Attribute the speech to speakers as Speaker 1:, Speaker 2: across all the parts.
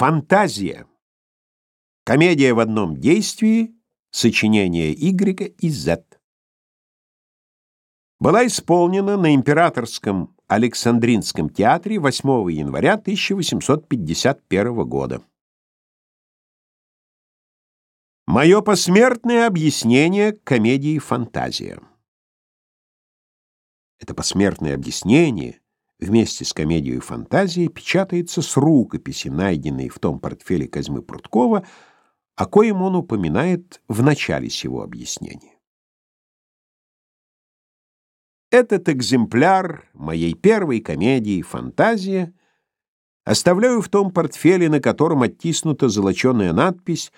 Speaker 1: Фантазия. Комедия в одном действии. Сочинение Y и Z. Была исполнена на Императорском Александринском театре 8 января 1851 года. Мое посмертное объяснение комедии «Фантазия». Это посмертное объяснение вместе с комедией «Фантазия» печатается с рукописи, найденной в том портфеле Козьмы Пруткова, о коем он упоминает в начале сего объяснения. Этот экземпляр моей первой комедии «Фантазия» оставляю в том портфеле, на котором оттиснута золоченая надпись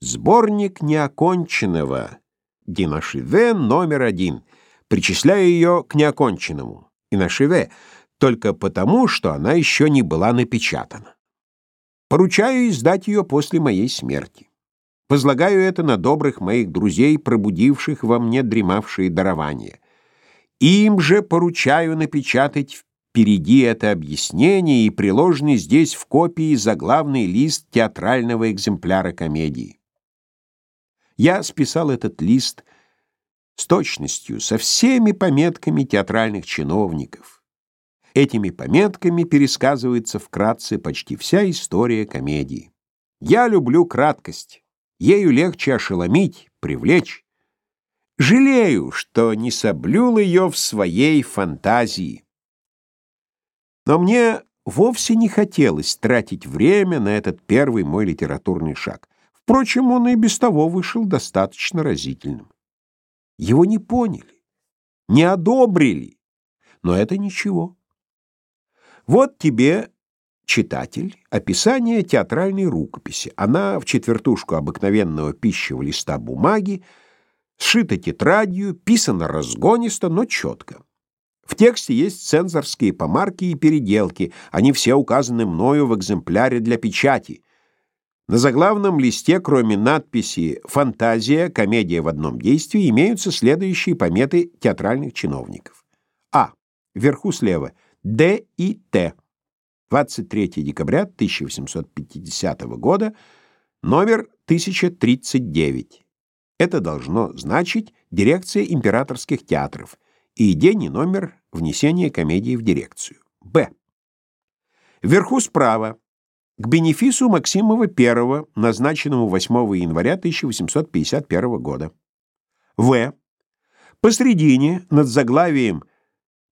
Speaker 1: «Сборник неоконченного Динашиве номер один», причисляя ее к неоконченному Инашиве, только потому, что она еще не была напечатана. Поручаю издать ее после моей смерти. Возлагаю это на добрых моих друзей, пробудивших во мне дремавшие дарования. Им же поручаю напечатать впереди это объяснение и приложенный здесь в копии заглавный лист театрального экземпляра комедии. Я списал этот лист с точностью, со всеми пометками театральных чиновников. Этими пометками пересказывается вкратце почти вся история комедии. Я люблю краткость. Ею легче ошеломить, привлечь. Жалею, что не соблюл ее в своей фантазии. Но мне вовсе не хотелось тратить время на этот первый мой литературный шаг. Впрочем, он и без того вышел достаточно разительным. Его не поняли, не одобрили, но это ничего. Вот тебе, читатель, описание театральной рукописи. Она в четвертушку обыкновенного пищевого листа бумаги, сшита тетрадью, писана разгонисто, но четко. В тексте есть цензорские помарки и переделки, они все указаны мною в экземпляре для печати. На заглавном листе, кроме надписи «Фантазия. Комедия в одном действии», имеются следующие пометы театральных чиновников. А. Вверху слева. Д и Т. 23 декабря 1850 года, номер 1039. Это должно значить дирекция императорских театров и день и номер внесения комедии в дирекцию. Б. Вверху справа к бенефису Максимова I, назначенному 8 января 1851 года. В. Посредине, над заглавием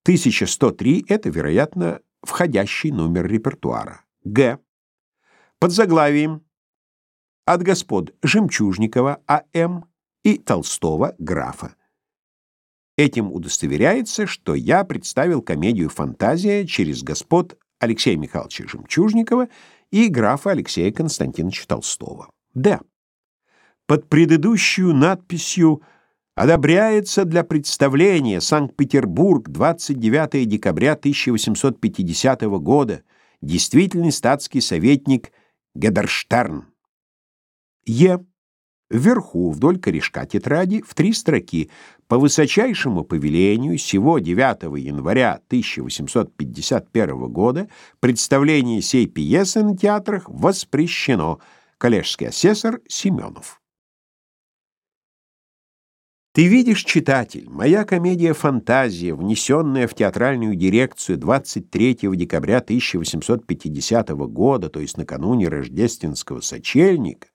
Speaker 1: 1103, это, вероятно, входящий номер репертуара. Г. Под заглавием от господ Жемчужникова А.М и Толстого графа. Этим удостоверяется, что я представил комедию «Фантазия» через господ Алексея Михайловича Жемчужникова и графа Алексея Константиновича Толстого. Д. Под предыдущую надписью «Одобряется для представления Санкт-Петербург, 29 декабря 1850 года, действительный статский советник Гедерштерн». Е. Вверху, вдоль корешка тетради, в три строки «По высочайшему повелению сего 9 января 1851 года представление сей пьесы на театрах воспрещено. Коллежский асессор Семенов». Ты видишь, читатель, моя комедия «Фантазия», внесенная в театральную дирекцию 23 декабря 1850 года, то есть накануне рождественского сочельника,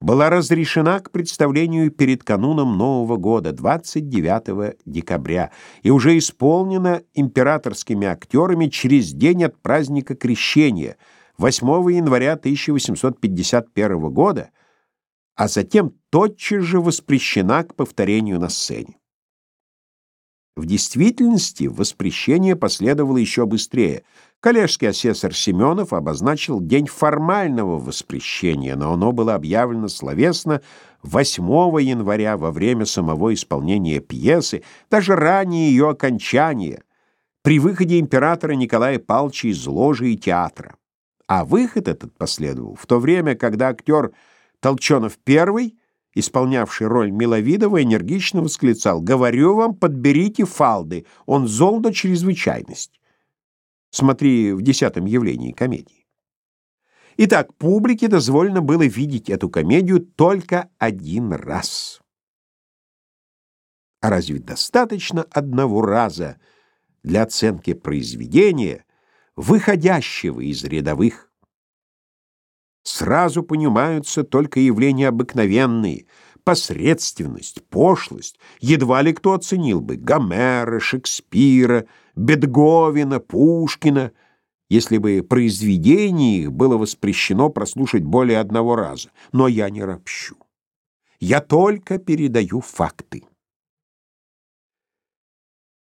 Speaker 1: была разрешена к представлению перед кануном Нового года, 29 декабря, и уже исполнена императорскими актерами через день от праздника Крещения, 8 января 1851 года, а затем тотчас же воспрещена к повторению на сцене. В действительности воспрещение последовало еще быстрее. Коллежский асессор Семенов обозначил день формального воспрещения, но оно было объявлено словесно 8 января во время самого исполнения пьесы, даже ранее ее окончания, при выходе императора Николая Павловича из ложи и театра. А выход этот последовал в то время, когда актер Толченов I исполнявший роль Миловидова, энергично восклицал «Говорю вам, подберите фалды, он зол до чрезвычайности». Смотри в десятом явлении комедии. Итак, публике дозволено было видеть эту комедию только один раз. А разве достаточно одного раза для оценки произведения, выходящего из рядовых? Сразу понимаются только явления обыкновенные, посредственность, пошлость. Едва ли кто оценил бы Гомера, Шекспира, Бетговена, Пушкина — если бы произведение их было воспрещено прослушать более одного раза. Но я не ропщу. Я только передаю факты.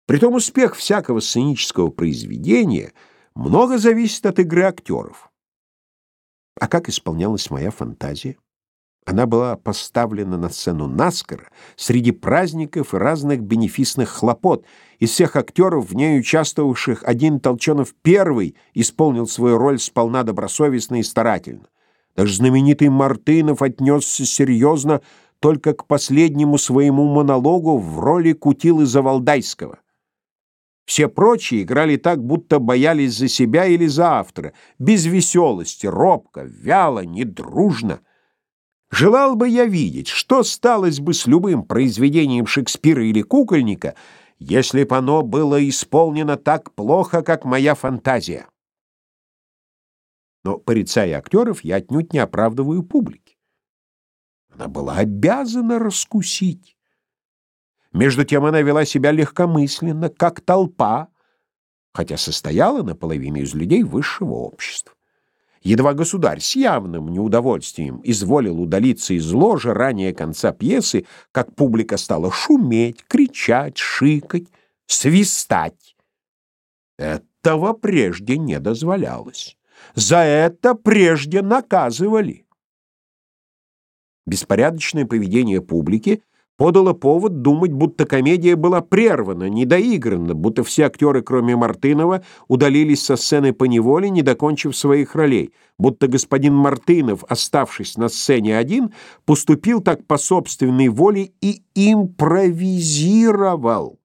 Speaker 1: Притом успех всякого сценического произведения много зависит от игры актеров. А как исполнялась моя фантазия? Она была поставлена на сцену наскоро, среди праздников и разных бенефисных хлопот. Из всех актеров, в ней участвовавших, один Толченов первый исполнил свою роль сполна добросовестно и старательно. Даже знаменитый Мартынов отнесся серьезно только к последнему своему монологу в роли Кутилы Завалдайского. Все прочие играли так, будто боялись за себя или за автора, без веселости, робко, вяло, недружно. Желал бы я видеть, что сталось бы с любым произведением Шекспира или кукольника, если бы оно было исполнено так плохо, как моя фантазия. Но, порицая актеров, я отнюдь не оправдываю публики. Она была обязана раскусить. Между тем она вела себя легкомысленно, как толпа, хотя состояла наполовину из людей высшего общества. Едва государь с явным неудовольствием изволил удалиться из ложа ранее конца пьесы, как публика стала шуметь, кричать, шикать, свистать. Этого прежде не дозволялось. За это прежде наказывали. Беспорядочное поведение публики подало повод думать, будто комедия была прервана, недоиграна, будто все актеры, кроме Мартынова, удалились со сцены по неволе, не докончив своих ролей, будто господин Мартынов, оставшись на сцене один, поступил так по собственной воле и импровизировал.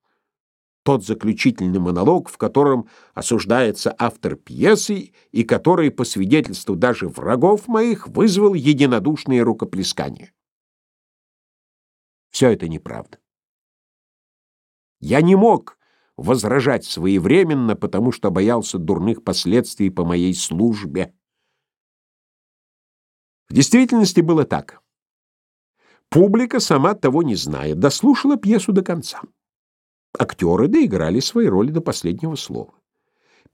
Speaker 1: Тот заключительный монолог, в котором осуждается автор пьесы и который, по свидетельству даже врагов моих, вызвал единодушные рукоплескания. Все это неправда. Я не мог возражать своевременно, потому что боялся дурных последствий по моей службе. В действительности было так. Публика, сама того не зная, дослушала пьесу до конца. Актеры доиграли свои роли до последнего слова.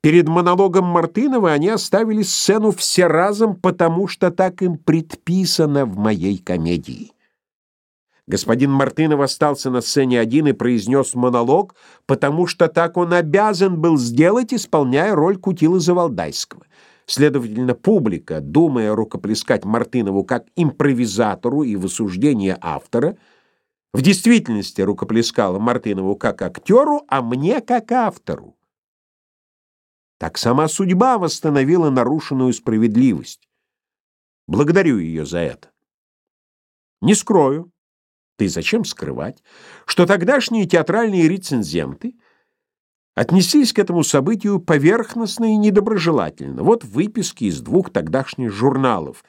Speaker 1: Перед монологом Мартынова они оставили сцену все разом, потому что так им предписано в моей комедии. Господин Мартынов остался на сцене один и произнес монолог, потому что так он обязан был сделать, исполняя роль Кутилы Завалдайского. Следовательно, публика, думая рукоплескать Мартынову как импровизатору и в осуждение автора, в действительности рукоплескала Мартынову как актеру, а мне как автору. Так сама судьба восстановила нарушенную справедливость. Благодарю ее за это. Не скрою, ты зачем скрывать, что тогдашние театральные рецензенты отнеслись к этому событию поверхностно и недоброжелательно. Вот выписки из двух тогдашних журналов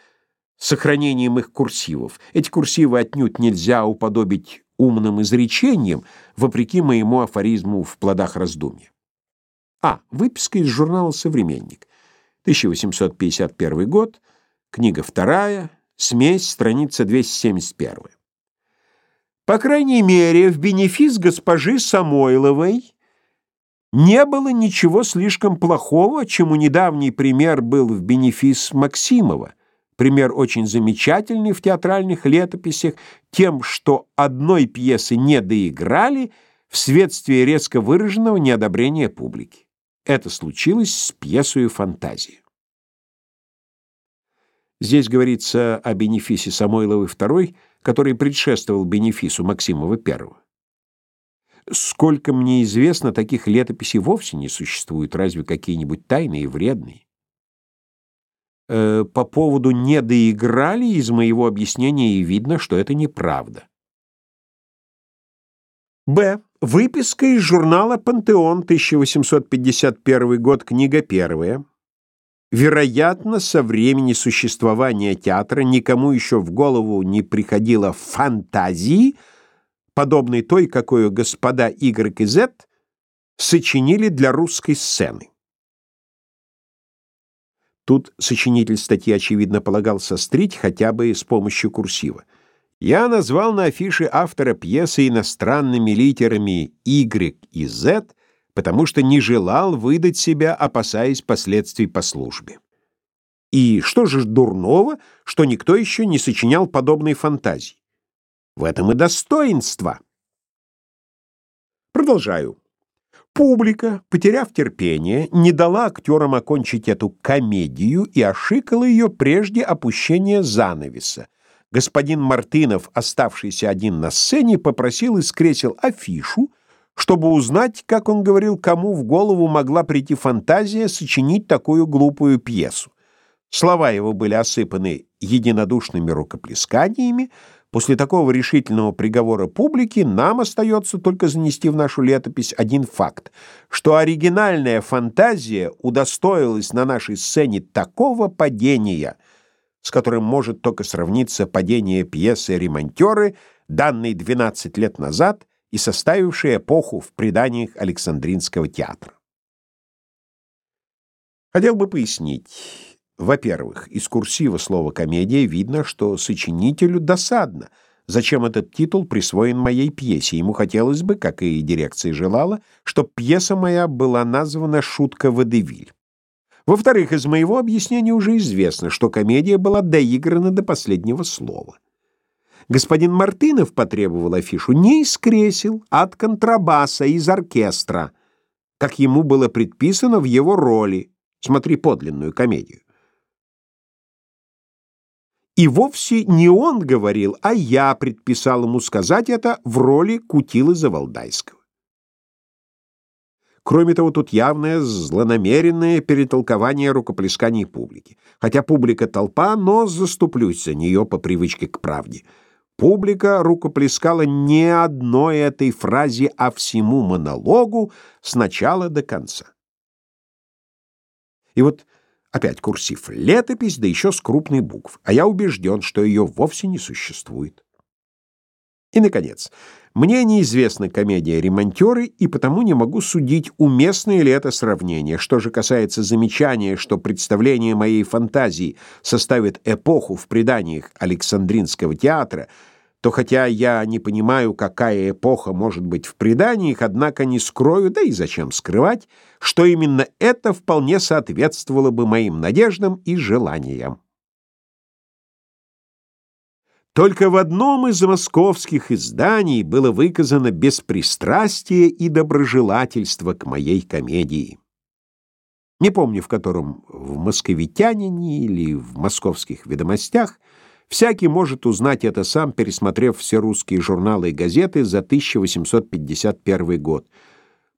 Speaker 1: с сохранением их курсивов. Эти курсивы отнюдь нельзя уподобить умным изречениям, вопреки моему афоризму в плодах раздумья. А. Выписка из журнала «Современник». 1851 год, книга вторая, смесь, страница 271. По крайней мере, в бенефис госпожи Самойловой не было ничего слишком плохого, чему недавний пример был в бенефис Максимова. Пример очень замечательный в театральных летописях тем, что одной пьесы не доиграли вследствие резко выраженного неодобрения публики. Это случилось с пьесой «Фантазия». Здесь говорится о бенефисе Самойловой II, который предшествовал бенефису Максимова I. Сколько мне известно, таких летописей вовсе не существует, разве какие-нибудь тайные и вредные. Э, по поводу «не доиграли» из моего объяснения и видно, что это неправда. Б. Выписка из журнала «Пантеон», 1851 год, книга первая. Вероятно, со времени существования театра никому еще в голову не приходило фантазии, подобной той, какую господа Y и Z сочинили для русской сцены. Тут сочинитель статьи, очевидно, полагал сострить хотя бы с помощью курсива. Я назвал на афише автора пьесы иностранными литерами Y и Z, потому что не желал выдать себя, опасаясь последствий по службе. И что же дурного, что никто еще не сочинял подобной фантазии? В этом и достоинство. Продолжаю. Публика, потеряв терпение, не дала актерам окончить эту комедию и ошикала ее прежде опущения занавеса. Господин Мартынов, оставшийся один на сцене, попросил из кресел афишу, чтобы узнать, как он говорил, кому в голову могла прийти фантазия сочинить такую глупую пьесу. Слова его были осыпаны единодушными рукоплесканиями, После такого решительного приговора публики нам остается только занести в нашу летопись один факт, что оригинальная фантазия удостоилась на нашей сцене такого падения, с которым может только сравниться падение пьесы «Ремонтеры», данной 12 лет назад и составившей эпоху в преданиях Александринского театра. Хотел бы пояснить. Во-первых, из курсива слова «комедия» видно, что сочинителю досадно. Зачем этот титул присвоен моей пьесе? Ему хотелось бы, как и дирекция желала, чтобы пьеса моя была названа «Шутка Водевиль». Во-вторых, из моего объяснения уже известно, что комедия была доиграна до последнего слова. Господин Мартынов потребовал афишу не из кресел, а от контрабаса, из оркестра, как ему было предписано в его роли. Смотри подлинную комедию. И вовсе не он говорил, а я предписал ему сказать это в роли Кутилы Завалдайского. Кроме того, тут явное злонамеренное перетолкование рукоплесканий публики. Хотя публика толпа, но заступлюсь за нее по привычке к правде. Публика рукоплескала не одной этой фразе, а всему монологу с начала до конца. И вот Опять курсив. Летопись, да еще с крупной букв. А я убежден, что ее вовсе не существует. И, наконец, мне неизвестна комедия «Ремонтеры», и потому не могу судить, уместное ли это сравнение. Что же касается замечания, что представление моей фантазии составит эпоху в преданиях Александринского театра — то хотя я не понимаю, какая эпоха может быть в преданиях, однако не скрою, да и зачем скрывать, что именно это вполне соответствовало бы моим надеждам и желаниям. Только в одном из московских изданий было выказано беспристрастие и доброжелательство к моей комедии. Не помню, в котором, в «Московитянине» или в «Московских ведомостях», Всякий может узнать это сам, пересмотрев все русские журналы и газеты за 1851 год.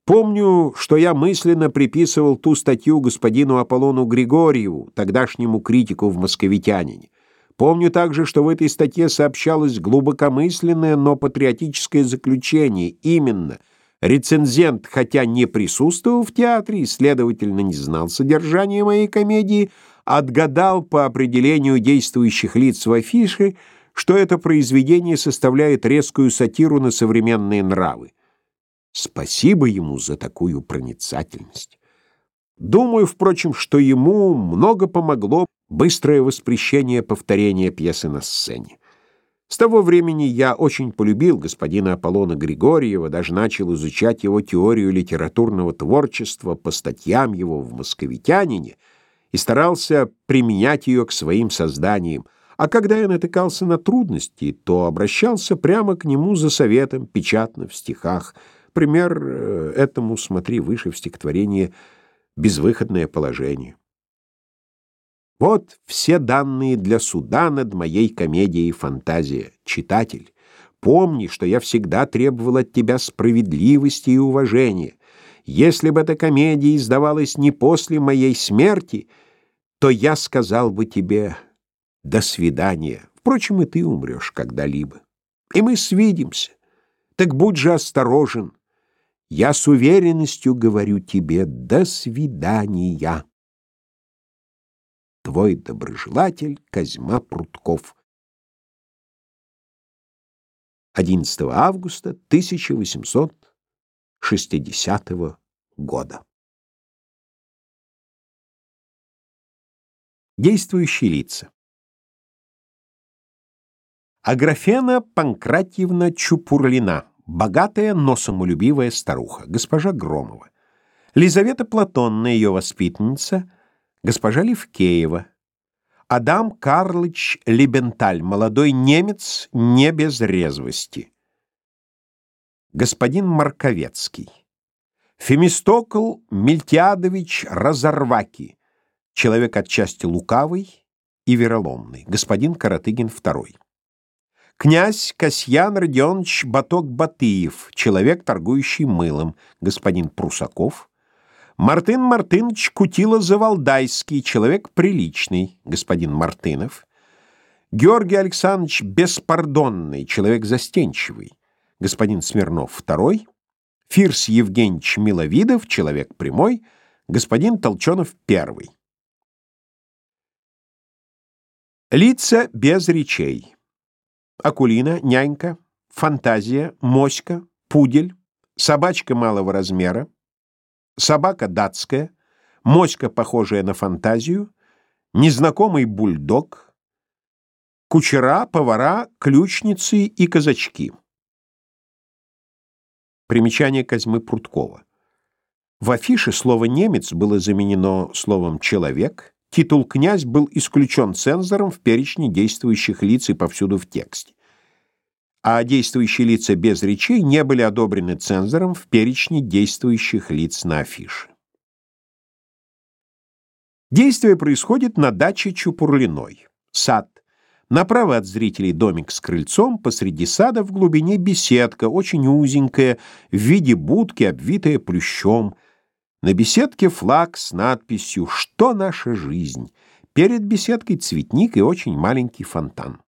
Speaker 1: Помню, что я мысленно приписывал ту статью господину Аполлону Григорьеву, тогдашнему критику в «Московитянине». Помню также, что в этой статье сообщалось глубокомысленное, но патриотическое заключение. Именно, рецензент, хотя не присутствовал в театре и, следовательно, не знал содержания моей комедии, отгадал по определению действующих лиц в афише, что это произведение составляет резкую сатиру на современные нравы. Спасибо ему за такую проницательность. Думаю, впрочем, что ему много помогло быстрое воспрещение повторения пьесы на сцене. С того времени я очень полюбил господина Аполлона Григорьева, даже начал изучать его теорию литературного творчества по статьям его в «Московитянине», и старался применять ее к своим созданиям, а когда я натыкался на трудности, то обращался прямо к нему за советом, печатно, в стихах. Пример э, этому смотри выше в стихотворении «Безвыходное положение». Вот все данные для суда над моей комедией «Фантазия». Читатель, помни, что я всегда требовал от тебя справедливости и уважения. Если бы эта комедия издавалась не после моей смерти — то я сказал бы тебе «до свидания». Впрочем, и ты умрешь когда-либо. И мы свидимся. Так будь же осторожен. Я с уверенностью говорю тебе «до свидания». Твой доброжелатель Козьма Прутков. 11 августа 1860 года. Действующие лица. Аграфена Панкратьевна Чупурлина, богатая, но самолюбивая старуха, госпожа Громова. Лизавета Платонна, ее воспитанница, госпожа Левкеева. Адам Карлыч Либенталь, молодой немец, не без резвости. Господин Марковецкий. Фемистокл Мильтиадович Разорваки, человек отчасти лукавый и вероломный, господин Каратыгин II. Князь Касьян Родионович Баток-Батыев, человек, торгующий мылом, господин Прусаков. Мартын Мартынович Кутила-Завалдайский, человек приличный, господин Мартынов. Георгий Александрович Беспардонный, человек застенчивый, господин Смирнов II. Фирс Евгеньевич Миловидов, человек прямой, господин Толчонов I. Лица без речей. Акулина, нянька, фантазия, моська, пудель, собачка малого размера, собака датская, моська, похожая на фантазию, незнакомый бульдог, кучера, повара, ключницы и казачки. Примечание Козьмы Пруткова. В афише слово «немец» было заменено словом «человек», Титул «князь» был исключен цензором в перечне действующих лиц и повсюду в тексте. А действующие лица без речей не были одобрены цензором в перечне действующих лиц на афише. Действие происходит на даче Чупурлиной. Сад. Направо от зрителей домик с крыльцом, посреди сада в глубине беседка, очень узенькая, в виде будки, обвитая плющом, на беседке флаг с надписью «Что наша жизнь?». Перед беседкой цветник и очень маленький фонтан.